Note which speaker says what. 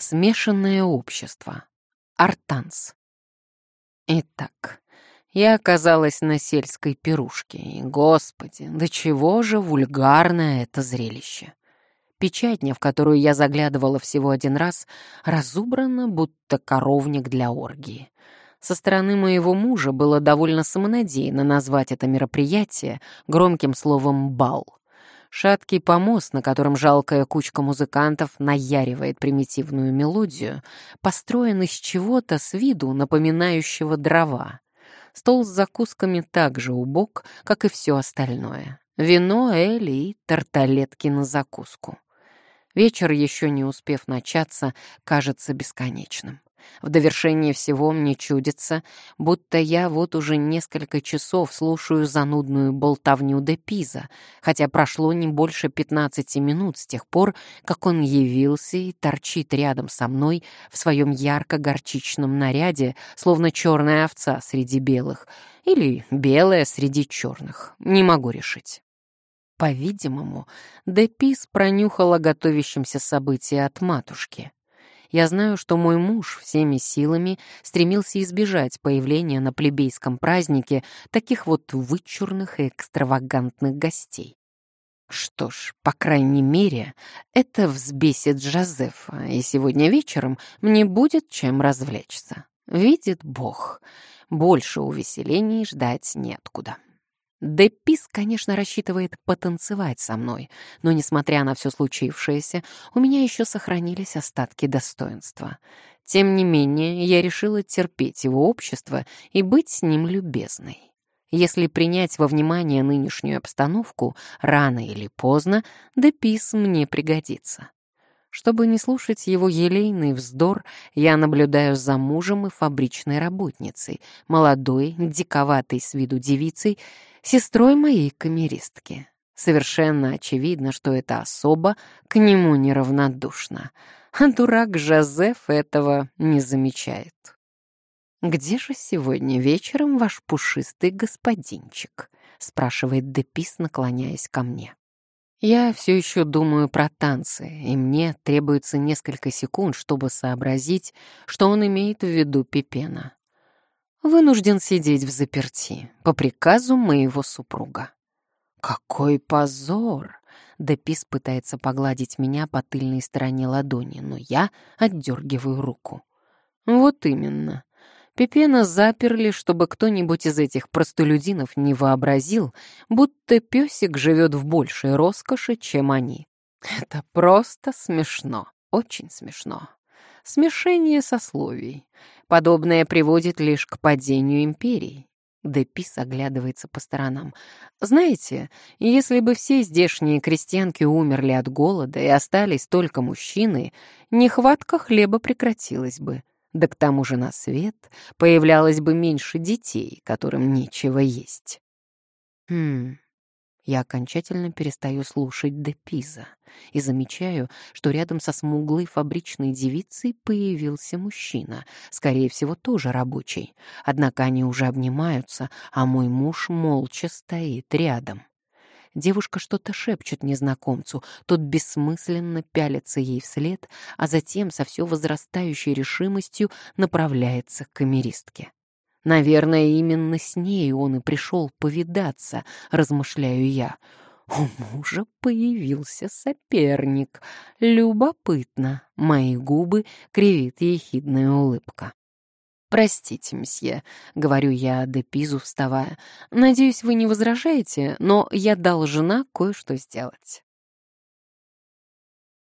Speaker 1: Смешанное общество. Артанс. Итак, я оказалась на сельской пирушке, и, господи, до чего же вульгарное это зрелище. Печатня, в которую я заглядывала всего один раз, разубрана, будто коровник для оргии. Со стороны моего мужа было довольно самонадеянно назвать это мероприятие громким словом «бал». Шаткий помост, на котором жалкая кучка музыкантов наяривает примитивную мелодию, построен из чего-то с виду напоминающего дрова. Стол с закусками также убог, как и все остальное. Вино, эль и тарталетки на закуску. Вечер, еще не успев начаться, кажется бесконечным. В довершение всего мне чудится, будто я вот уже несколько часов слушаю занудную болтовню де Пиза, хотя прошло не больше пятнадцати минут с тех пор, как он явился и торчит рядом со мной в своем ярко-горчичном наряде, словно черная овца среди белых, или белая среди черных, не могу решить. По-видимому, Депис пронюхал о готовящемся событии от матушки. Я знаю, что мой муж всеми силами стремился избежать появления на плебейском празднике таких вот вычурных и экстравагантных гостей. Что ж, по крайней мере, это взбесит Жозефа, и сегодня вечером мне будет чем развлечься. Видит Бог, больше увеселений ждать неоткуда. Депис, конечно, рассчитывает потанцевать со мной, но, несмотря на все случившееся, у меня еще сохранились остатки достоинства. Тем не менее, я решила терпеть его общество и быть с ним любезной. Если принять во внимание нынешнюю обстановку, рано или поздно Депис мне пригодится. Чтобы не слушать его елейный вздор, я наблюдаю за мужем и фабричной работницей, молодой, диковатой с виду девицей, сестрой моей камеристки. Совершенно очевидно, что эта особа к нему неравнодушна, а дурак Жозеф этого не замечает. «Где же сегодня вечером ваш пушистый господинчик?» — спрашивает Депис, наклоняясь ко мне. Я все еще думаю про танцы, и мне требуется несколько секунд, чтобы сообразить, что он имеет в виду Пипена. Вынужден сидеть в заперти по приказу моего супруга. Какой позор! Депис пытается погладить меня по тыльной стороне ладони, но я отдергиваю руку. Вот именно. Пепена заперли, чтобы кто-нибудь из этих простолюдинов не вообразил, будто песик живет в большей роскоши, чем они. Это просто смешно, очень смешно. Смешение сословий. Подобное приводит лишь к падению империи. Депис оглядывается по сторонам. «Знаете, если бы все здешние крестьянки умерли от голода и остались только мужчины, нехватка хлеба прекратилась бы. Да к тому же на свет появлялось бы меньше детей, которым нечего есть. Хм, я окончательно перестаю слушать Депиза и замечаю, что рядом со смуглой фабричной девицей появился мужчина, скорее всего, тоже рабочий. Однако они уже обнимаются, а мой муж молча стоит рядом. Девушка что-то шепчет незнакомцу, тот бессмысленно пялится ей вслед, а затем со все возрастающей решимостью направляется к камеристке. Наверное, именно с ней он и пришел повидаться, размышляю я. У мужа появился соперник. Любопытно. Мои губы кривит ехидная улыбка. «Простите, мсье», — говорю я Депизу, вставая. «Надеюсь, вы не возражаете, но я должна кое-что сделать».